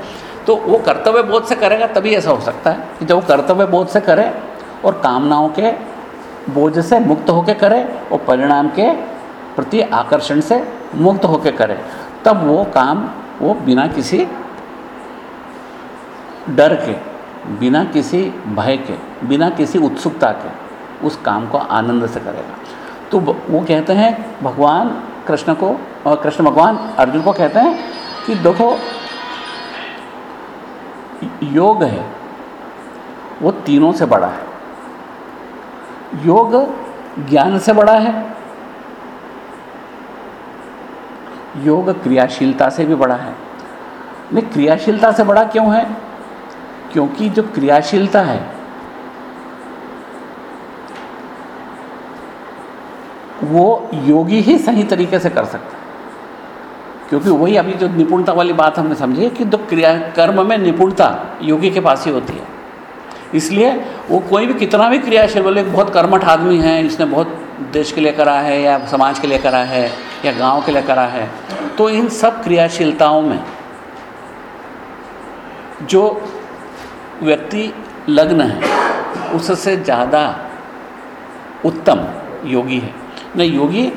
तो वो कर्तव्य बोध से करेगा, तभी ऐसा हो सकता है कि जब वो कर्तव्य बोध से करे और कामनाओं के बोझ से मुक्त होकर करे और परिणाम के प्रति आकर्षण से मुक्त होकर करे, तब वो काम वो बिना किसी डर के, बिना किसी भय के, बिना किसी उत्सुकता के उस काम को आनंद से करेगा। तो वो कहते हैं, भगवान कृष्ण को कृष्ण भगवान अर्जुन को कहते हैं कि देखो योग है, वो तीनों से बड़ा है। योग ज्ञान से बड़ा है, योग क्रियाशीलता से भी बड़ा है। नहीं, क्रियाशीलता से बड़ा क्यों है? क्योंकि जो क्रियाशीलता है, वो योगी ही सही तरीके से कर सकता है। क्योंकि वही अभी जो निपुणता वाली बात हमने समझी कि जो क्रिया कर्म में निपुणता योगी के पास ही होती है। इसलिए वो कोई भी कितना भी क्रियाशील बोले, बहुत कर्मठ आदमी है, इसने बहुत देश के लिए करा है या समाज के लिए करा है या गाँव के लिए करा है तो इन सब क्रियाशीलताओं में जो व्यक्ति लग्न है, उससे ज़्यादा उत्तम योगी है। नहीं योगी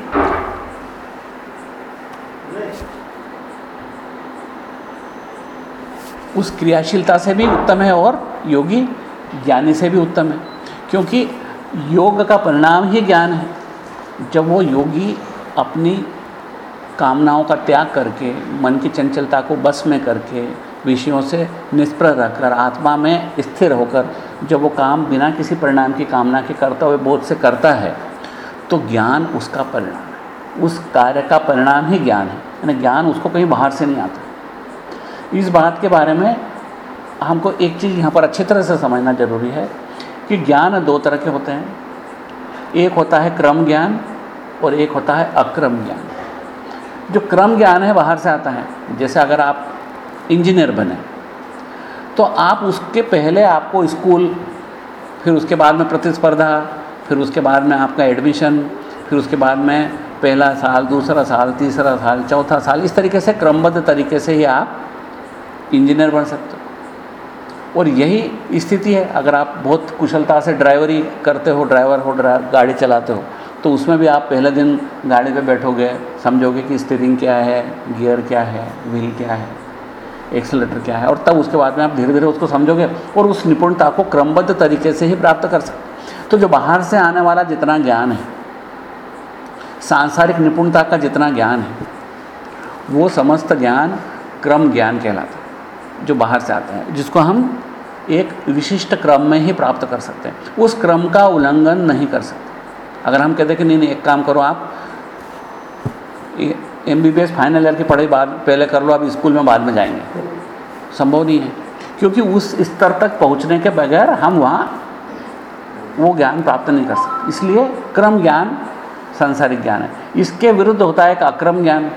उस क्रियाशीलता से भी उत्तम है और योगी ज्ञानी से भी उत्तम है। क्योंकि योग का परिणाम ही ज्ञान है। जब वो योगी अपनी कामनाओं का त्याग करके, मन की चंचलता को बस में करके, विषयों से निष्प्रह रहकर आत्मा में स्थिर होकर, जब वो काम बिना किसी परिणाम की कामना के करता हुए बोध से करता है तो ज्ञान उसका परिणाम है। उस कार्य का परिणाम ही ज्ञान है। यानी ज्ञान उसको कहीं बाहर से नहीं आता। इस बात के बारे में हमको एक चीज़ यहाँ पर अच्छी तरह से समझना ज़रूरी है कि ज्ञान दो तरह के होते हैं। एक होता है क्रम ज्ञान और एक होता है अक्रम ज्ञान। जो क्रम ज्ञान है, बाहर से आता है। जैसे अगर आप इंजीनियर बने तो आप उसके पहले आपको स्कूल, फिर उसके बाद में प्रतिस्पर्धा, फिर उसके बाद में आपका एडमिशन, फिर उसके बाद में पहला साल, दूसरा साल, तीसरा साल, चौथा साल, इस तरीके से क्रमबद्ध तरीके से ही आप इंजीनियर बन सकते हो। और यही स्थिति है, अगर आप बहुत कुशलता से ड्राइवरी करते हो, ड्राइवर हो गाड़ी चलाते हो तो उसमें भी आप पहले दिन गाड़ी पे बैठोगे, समझोगे कि स्टीयरिंग क्या है, गियर क्या है, व्हील क्या है, एक्सलेटर क्या है, और तब उसके बाद में आप धीरे धीरे उसको समझोगे और उस निपुणता को क्रमबद्ध तरीके से ही प्राप्त कर सकते तो जो बाहर से आने वाला जितना ज्ञान है, सांसारिक निपुणता का जितना ज्ञान है, वो समस्त ज्ञान क्रम ज्ञान कहलाता है। जो बाहर से आते हैं, जिसको हम एक विशिष्ट क्रम में ही प्राप्त कर सकते हैं। उस क्रम का उल्लंघन नहीं कर सकते। अगर हम कहते हैं कि नहीं नहीं, एक काम करो आप M B B S final year की पढ़ाई बाद पहले कर लो, आप स्कूल में बाद में जाएँगे। संभव नहीं है। क्योंकि उस स्तर तक पहुँचने के बगैर हम वहाँ वो ज्ञान प्राप्त नहीं कर सकते। इसलिए क्रम ज्ञान सांसारिक ज्ञान है। इसके विरुद्ध होता है एक अक्रम ज्ञान।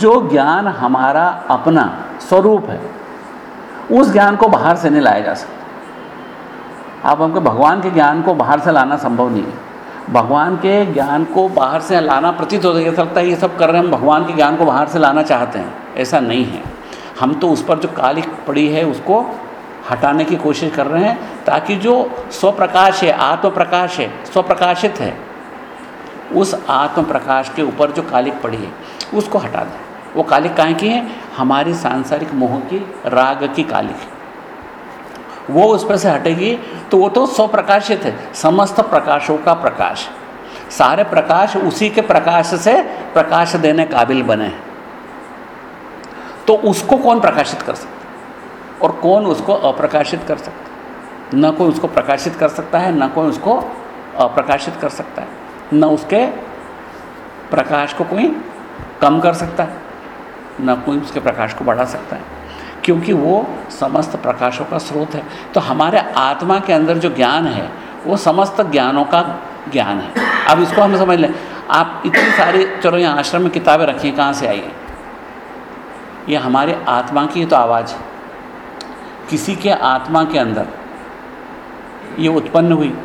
जो ज्ञान हमारा अपना स्वरूप है। उस ज्ञान को बाहर से नहीं लाया जा सकता। आप हमको भगवान के ज्ञान को बाहर से लाना संभव नहीं है। भगवान के ज्ञान को बाहर से लाना प्रतीत हो सकता है ये सब कर रहे हैं, हम भगवान के ज्ञान को बाहर से लाना चाहते हैं। ऐसा नहीं है। हम तो उस पर जो काली पड़ी है, उसको हटाने की कोशिश कर रहे हैं, ताकि जो स्वप्रकाश है आत्म प्रकाश है, स्वप्रकाशित है, उस आत्म प्रकाश के ऊपर जो कालिक पड़ी है, उसको हटा दें। वो कालिक काहे की है? हमारी सांसारिक मोह की, राग की कालिक। वो उस पर से हटेगी तो वो तो स्वप्रकाशित है। समस्त प्रकाशों का प्रकाश। सारे प्रकाश उसी के प्रकाश से प्रकाश देने काबिल बने हैं। तो उसको कौन प्रकाशित कर सकता और कौन उसको अप्रकाशित कर सकता न कोई उसको प्रकाशित कर सकता है, न कोई उसको अप्रकाशित कर सकता है। न उसके प्रकाश को कोई कम कर सकता है। न कोई उसके प्रकाश को बढ़ा सकता है। क्योंकि वो समस्त प्रकाशों का स्रोत है। तो हमारे आत्मा के अंदर जो ज्ञान है, वो समस्त ज्ञानों का ज्ञान है। अब इसको हम समझ लें। आप इतनी सारी, चलो यहाँ आश्रम में किताबें रखी कहाँ से आई ये हमारे आत्मा की तो आवाज़ है। किसी के आत्मा के अंदर ये उत्पन्न हुई।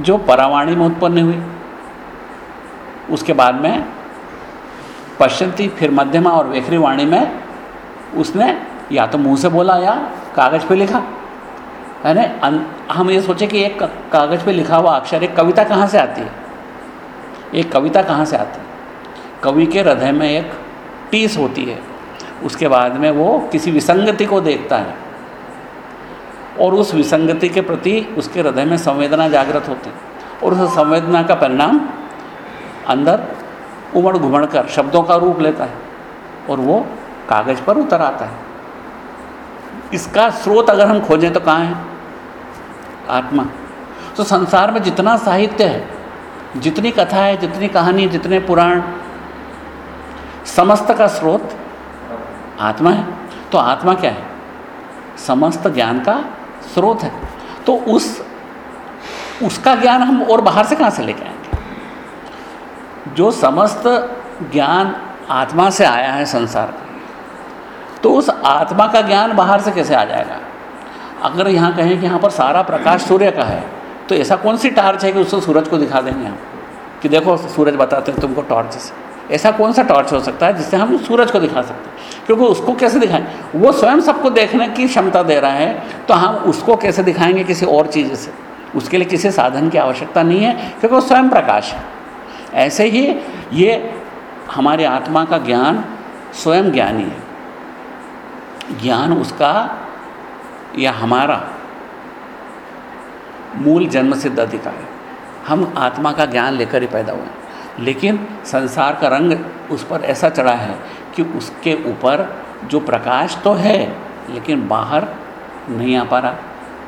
जो परावाणी में उत्पन्न हुई, उसके बाद में पश्चिंती फिर मध्यमा और वेखरी वाणी में उसने या तो मुँह से बोला या कागज़ पे लिखा। है ना? हम ये सोचे कि एक कागज़ पे लिखा हुआ अक्षर, एक कविता कहाँ से आती है? एक कविता कहाँ से आती है? कवि के हृदय में एक टीस होती है। उसके बाद में वो किसी विसंगति को देखता है और उस विसंगति के प्रति उसके हृदय में संवेदना जागृत होती है और उस संवेदना का परिणाम अंदर उमड़ घुमड़ कर शब्दों का रूप लेता है और वो कागज़ पर उतर आता है। इसका स्रोत अगर हम खोजें तो कहाँ है? आत्मा। तो संसार में जितना साहित्य है, जितनी कथा है, जितनी कहानी, जितने पुराण, समस्त का स्रोत आत्मा है। तो आत्मा क्या है? समस्त ज्ञान का स्रोत है। तो उस, उसका ज्ञान हम और बाहर से कहाँ से लेके आएँगे जो समस्त ज्ञान आत्मा से आया है संसार का तो उस आत्मा का ज्ञान बाहर से कैसे आ जाएगा? अगर यहाँ कहें कि यहाँ पर सारा प्रकाश सूर्य का है तो ऐसा कौन सी टार्च है कि उससे सूरज को दिखा देंगे हम? कि देखो, सूरज बताते हैं तुमको टॉर्च से। ऐसा कौन सा टॉर्च हो सकता है जिससे हम सूरज को दिखा सकते हैं? क्योंकि उसको कैसे दिखाएँ? वो स्वयं सबको देखने की क्षमता दे रहा है तो हम उसको कैसे दिखाएँगे किसी और चीज़ से? उसके लिए किसी साधन की आवश्यकता नहीं है, क्योंकि वो स्वयं प्रकाश है। ऐसे ही ये हमारे आत्मा का ज्ञान स्वयं ज्ञानी है। ज्ञान उसका या हमारा मूल जन्म सिद्ध अधिकार है। हम आत्मा का ज्ञान लेकर ही पैदा हुए हैं। लेकिन संसार का रंग उस पर ऐसा चढ़ा है कि उसके ऊपर जो प्रकाश तो है, लेकिन बाहर नहीं आ पा रहा।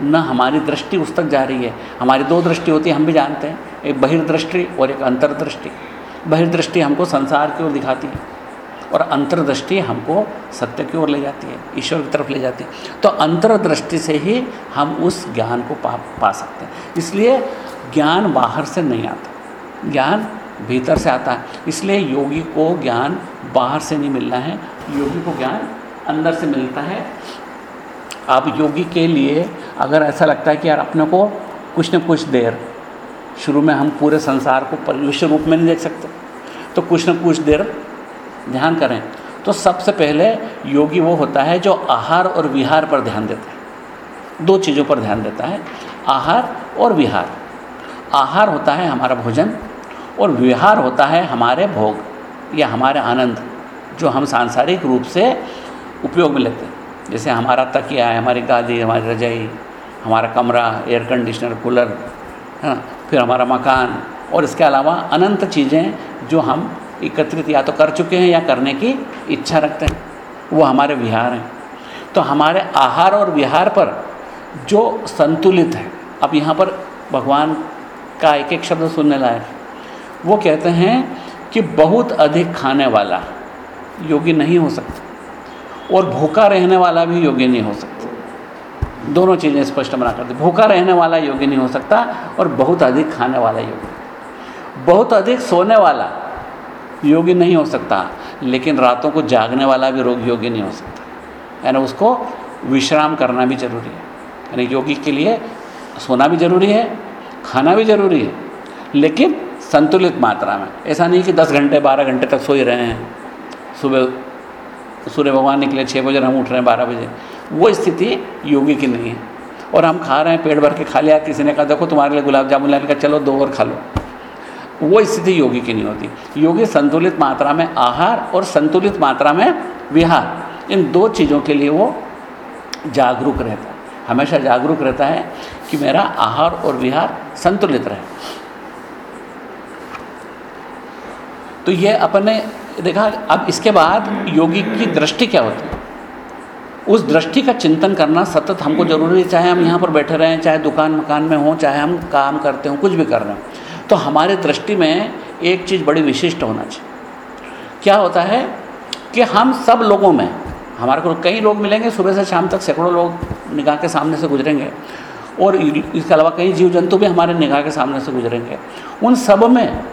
न हमारी दृष्टि उस तक जा रही है। हमारी दो दृष्टि होती है, हम भी जानते हैं। एक बहिर्दृष्टि और एक अंतर्दृष्टि। बहिर्दृष्टि हमको संसार की ओर दिखाती है और अंतर्दृष्टि हमको सत्य की ओर ले जाती है, ईश्वर की तरफ़ ले जाती है। तो अंतर्दृष्टि से ही हम उस ज्ञान को पा पा सकते हैं। इसलिए ज्ञान बाहर से नहीं आता। ज्ञान भीतर से आता है। इसलिए योगी को ज्ञान बाहर से नहीं मिलना है। योगी को ज्ञान अंदर से मिलता है। अब योगी के लिए अगर ऐसा लगता है कि यार अपने को कुछ न कुछ देर, शुरू में हम पूरे संसार को परिविश्व रूप में नहीं देख सकते तो कुछ न कुछ देर ध्यान करें। तो सबसे पहले योगी वो होता है जो आहार और विहार पर ध्यान देता है। दो चीज़ों पर ध्यान देता है, आहार और विहार। आहार होता है हमारा भोजन और विहार होता है हमारे भोग या हमारे आनंद, जो हम सांसारिक रूप से उपयोग में लेते हैं। जैसे हमारा तकिया है, हमारी गादी, हमारी रजाई, हमारा कमरा एयर कंडीशनर कूलर है ना फिर हमारा मकान और इसके अलावा अनंत चीज़ें जो हम एकत्रित या तो कर चुके हैं या करने की इच्छा रखते हैं, वो हमारे विहार हैं। तो हमारे आहार और विहार पर जो संतुलित है, अब यहाँ पर भगवान का एक एक शब्द सुनने लायक वो कहते हैं कि बहुत अधिक खाने वाला योगी नहीं हो सकता। और भूखा रहने वाला भी योग्य नहीं हो सकता। दोनों चीज़ें स्पष्ट बना करते भूखा रहने वाला योग्य नहीं हो सकता और बहुत अधिक खाने वाला योग्य। बहुत अधिक सोने वाला योगी नहीं हो सकता, लेकिन रातों को जागने वाला भी रोग योगी नहीं हो सकता। यानी उसको विश्राम करना भी ज़रूरी है। यानी योगी के लिए सोना भी ज़रूरी है, खाना भी ज़रूरी है, लेकिन संतुलित मात्रा में। ऐसा नहीं कि 10 घंटे 12 घंटे तक सो ही रहे हैं। सुबह सूर्य भगवान निकले छः बजे हम उठ रहे हैं बारह बजे। वो स्थिति योगी की नहीं है। और हम खा रहे हैं, पेट भर के खा लिया, किसी ने कहा, देखो, तुम्हारे लिए गुलाब जामुन लाने का, चलो, दो और खा लो। वो स्थिति योगी की नहीं होती। योगी संतुलित मात्रा में आहार और संतुलित मात्रा में विहार, इन दो चीज़ों के लिए वो जागरूक रहता है। हमेशा जागरूक रहता है कि मेरा आहार और विहार संतुलित रहे। तो ये अपने देखा, अब इसके बाद योगी की दृष्टि क्या होती है? उस दृष्टि का चिंतन करना सतत हमको ज़रूरी है चाहे हम यहाँ पर बैठे रहें, चाहे दुकान मकान में हों, चाहे हम काम करते हों, कुछ भी कर रहे हों। तो हमारे दृष्टि में एक चीज़ बड़ी विशिष्ट होना चाहिए। क्या होता है कि हम सब लोगों में, हमारे को कई लोग मिलेंगे, सुबह से शाम तक सैकड़ों लोग निगाह के सामने से गुजरेंगे। और इसके अलावा कई जीव जंतु भी हमारे निगाह के सामने से गुजरेंगे। उन सब में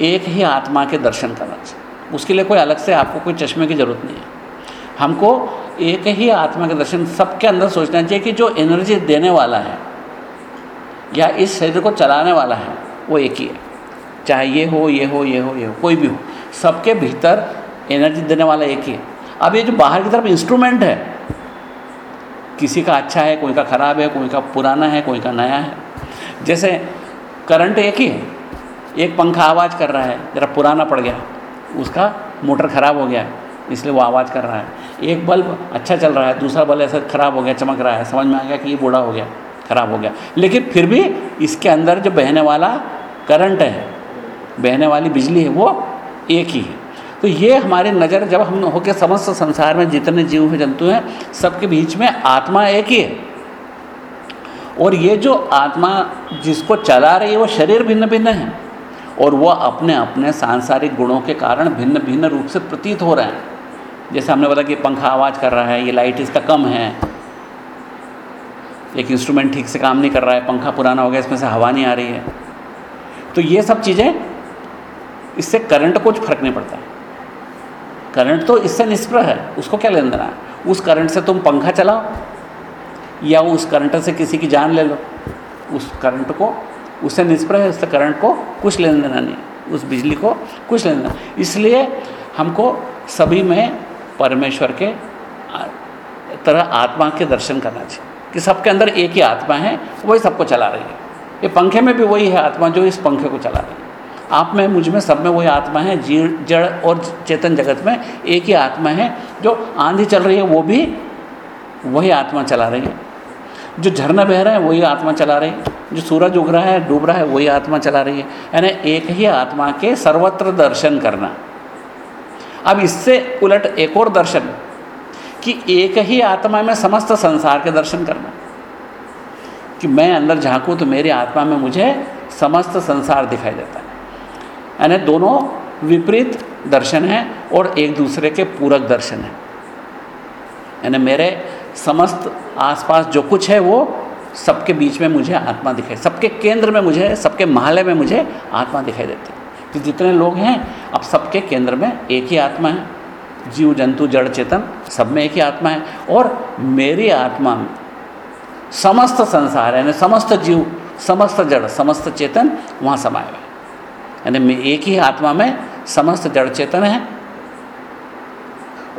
एक ही आत्मा के दर्शन करना चाहिए। उसके लिए कोई अलग से आपको कोई चश्मे की ज़रूरत नहीं है। हमको एक ही आत्मा के दर्शन सबके अंदर सोचना चाहिए कि जो एनर्जी देने वाला है या इस शरीर को चलाने वाला है, वो एक ही है। चाहे ये हो ये हो ये हो ये हो, कोई भी हो, सबके भीतर एनर्जी देने वाला एक ही है। अब ये जो बाहर की तरफ़ इंस्ट्रूमेंट है, किसी का अच्छा है, कोई का ख़राब है, कोई का पुराना है, कोई का नया है, जैसे करंट एक ही है। एक पंखा आवाज़ कर रहा है, ज़रा पुराना पड़ गया। उसका मोटर ख़राब हो गया है, इसलिए वो आवाज़ कर रहा है। एक बल्ब अच्छा चल रहा है, दूसरा बल्ब ऐसा ख़राब हो गया, चमक रहा है, समझ में आ गया कि ये बूढ़ा हो गया, ख़राब हो गया। लेकिन फिर भी इसके अंदर जो बहने वाला करंट है, बहने वाली बिजली है, वो एक ही है। तो ये हमारे नज़र जब हम होकर समस्त संसार में जितने जीव हैं, जंतु हैं, सबके बीच में आत्मा एक ही है। और ये जो आत्मा जिसको चला रही है, वो शरीर भिन्न भिन्न है। और वह अपने अपने सांसारिक गुणों के कारण भिन्न भिन्न रूप से प्रतीत हो रहे हैं। जैसे हमने बोला कि पंखा आवाज़ कर रहा है, ये लाइट इसका कम है। एक इंस्ट्रूमेंट ठीक से काम नहीं कर रहा है, पंखा पुराना हो गया, इसमें से हवा नहीं आ रही है। तो ये सब चीज़ें, इससे करंट को कुछ फ़र्क नहीं पड़ता। है करंट तो इससे निष्प्रह है, उसको क्या लेना देना है? उस करंट से तुम पंखा चलाओ, या उस करंट से किसी की जान ले लो। उस करंट को उससे निष्प्रह उससे करंट को कुछ लेना देना नहीं, उस बिजली को कुछ लेना देना। इसलिए हमको सभी में परमेश्वर के तरह आत्मा के दर्शन करना चाहिए, कि सबके अंदर एक ही आत्मा है, वही सबको चला रही है। ये पंखे में भी वही है आत्मा जो इस पंखे को चला रही है। आप में, मुझमें, सब में वही आत्मा है जीड़ जड़ और चेतन जगत में एक ही आत्मा है, जो आंधी चल रही है, वो भी वही आत्मा चला रही है। जो झरना बह रहा है, वही आत्मा चला रही है। जो सूरज उग रहा है, डूब रहा है, वही आत्मा चला रही है। यानी एक ही आत्मा के सर्वत्र दर्शन करना। अब इससे उलट एक और दर्शन, कि एक ही आत्मा में समस्त संसार के दर्शन करना। कि मैं अंदर झांकूँ तो मेरी आत्मा में मुझे समस्त संसार दिखाई देता है। यानी दोनों विपरीत दर्शन हैं और एक दूसरे के पूरक दर्शन हैं। यानी मेरे समस्त आसपास जो कुछ है, वो सबके बीच में मुझे आत्मा दिखाई, सबके केंद्र में मुझे, सबके महले में मुझे आत्मा दिखाई देती तो जितने लोग हैं, अब सबके केंद्र में एक ही आत्मा है। जीव, जंतु, जड़, चेतन, सब में एक ही आत्मा है। और मेरी आत्मा में समस्त संसार, यानी समस्त जीव, समस्त जड़, समस्त चेतन वहाँ समाये हुए यानी एक ही आत्मा में समस्त जड़, चेतन है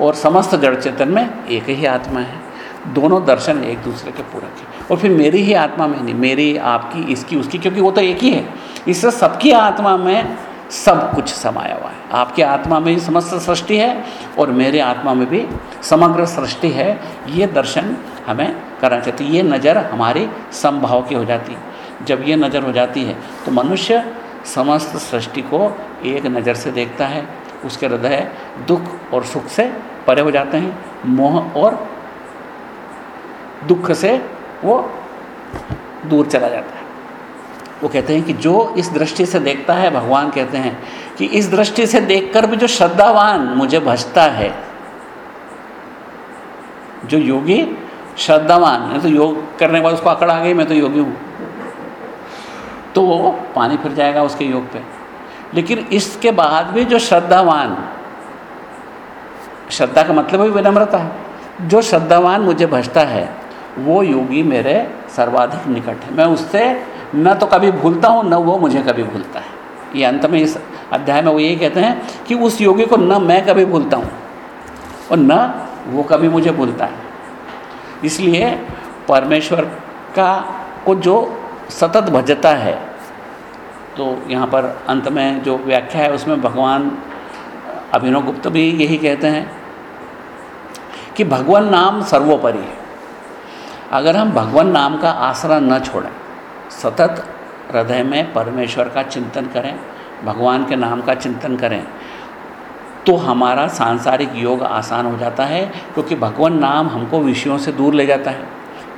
और समस्त जड़, चेतन में एक ही आत्मा है। दोनों दर्शन एक दूसरे के पूरक हैं। और फिर मेरी ही आत्मा में नहीं, मेरी आपकी, इसकी, उसकी, क्योंकि वो तो एक ही है। इससे सबकी आत्मा में सब कुछ समाया हुआ है। आपकी आत्मा में भी समस्त सृष्टि है और मेरे आत्मा में भी समग्र सृष्टि है। ये दर्शन हमें करना चाहिए। ये नज़र हमारी समभाव की हो जाती है। जब ये नज़र हो जाती है तो मनुष्य समस्त सृष्टि को एक नज़र से देखता है। उसके हृदय दुख और सुख से परे हो जाते हैं। मोह और दुख से वो दूर चला जाता है। वो कहते हैं कि जो इस दृष्टि से देखता है, भगवान कहते हैं कि इस दृष्टि से देखकर भी जो श्रद्धावान मुझे भजता है, जो योगी श्रद्धावान है तो योग करने के बाद उसको अकड़ आ गई, मैं तो योगी हूँ। तो वो पानी फिर जाएगा उसके योग पे। लेकिन इसके बाद भी जो श्रद्धावान, श्रद्धा का मतलब भी विनम्रता है, जो श्रद्धावान मुझे भजता है वो योगी मेरे सर्वाधिक निकट है। मैं उससे न तो कभी भूलता हूँ, न वो मुझे कभी भूलता है। ये अंत में इस अध्याय में वो यही कहते हैं कि उस योगी को न मैं कभी भूलता हूँ और न वो कभी मुझे भूलता है। इसलिए परमेश्वर का को जो सतत भजता है तो यहाँ पर अंत में जो व्याख्या है, उसमें भगवान अभिनव गुप्त भी यही कहते हैं कि भगवान नाम सर्वोपरि है। अगर हम भगवान नाम का आसरा न छोड़ें, सतत हृदय में परमेश्वर का चिंतन करें, भगवान के नाम का चिंतन करें तो हमारा सांसारिक योग आसान हो जाता है, क्योंकि भगवान नाम हमको विषयों से दूर ले जाता है,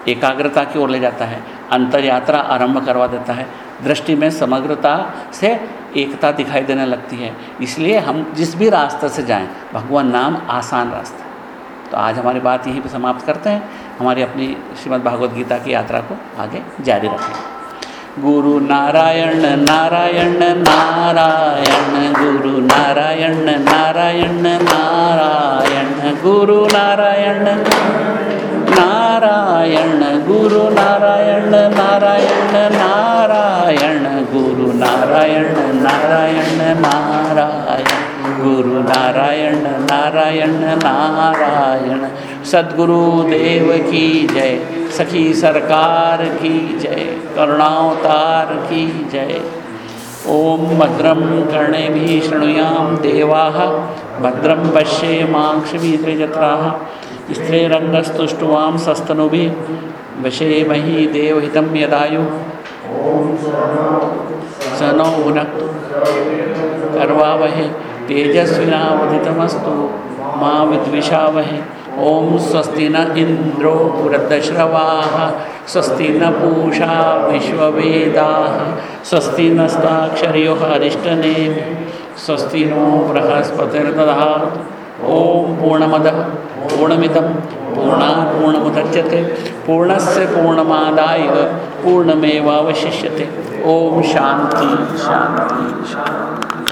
एकाग्रता की ओर ले जाता है अंतर यात्रा आरंभ करवा देता है, दृष्टि में समग्रता से एकता दिखाई देने लगती है। इसलिए हम जिस भी रास्ते से जाएँ, भगवान नाम आसान रास्ता तो आज हमारी बात यहीं पर समाप्त करते हैं। हमारी अपनी श्रीमद् भागवत गीता की यात्रा को आगे जारी रखें गुरु नारायण नारायण नारायण गुरु नारायण नारायण नारायण गुरु नारायण नारायण गुरु नारायण नारायण नारायण गुरु नारायण नारायण नारायण गुरु नारायण नारायण नारायण सदगुरु देव की जय। सखी सरकार की जय। करुणावतार की जय। ओम भद्रम कर्णे भी शृणुयाम देवा। भद्रम पश्ये माक्षमीत्रजत्रा स्त्रीरंगस्तुष्टुवाम सस्तनुभि। वशेमहि देवहितं यदायु। स नो भुनक्तु कर्वावहे। तेजस्विनावधितमस्तु। माँ विद्विषावहे। ओम स्वस्ति न इंद्रो वृद्धश्रवाः स्वस्ति न पूषा विश्ववेदा, स्वस्ति नस्ताक्षर्यो अरिष्टनेमि स्वस्ति नो बृहस्पतिर्दधातु। ओम पूर्णमदः, पूर्णमिदं पूर्णात् पूर्णमुदच्यते, पूर्णस्य पूर्णमादाय पूर्णमेवावशिष्यते। ओम शांति शांति शांति।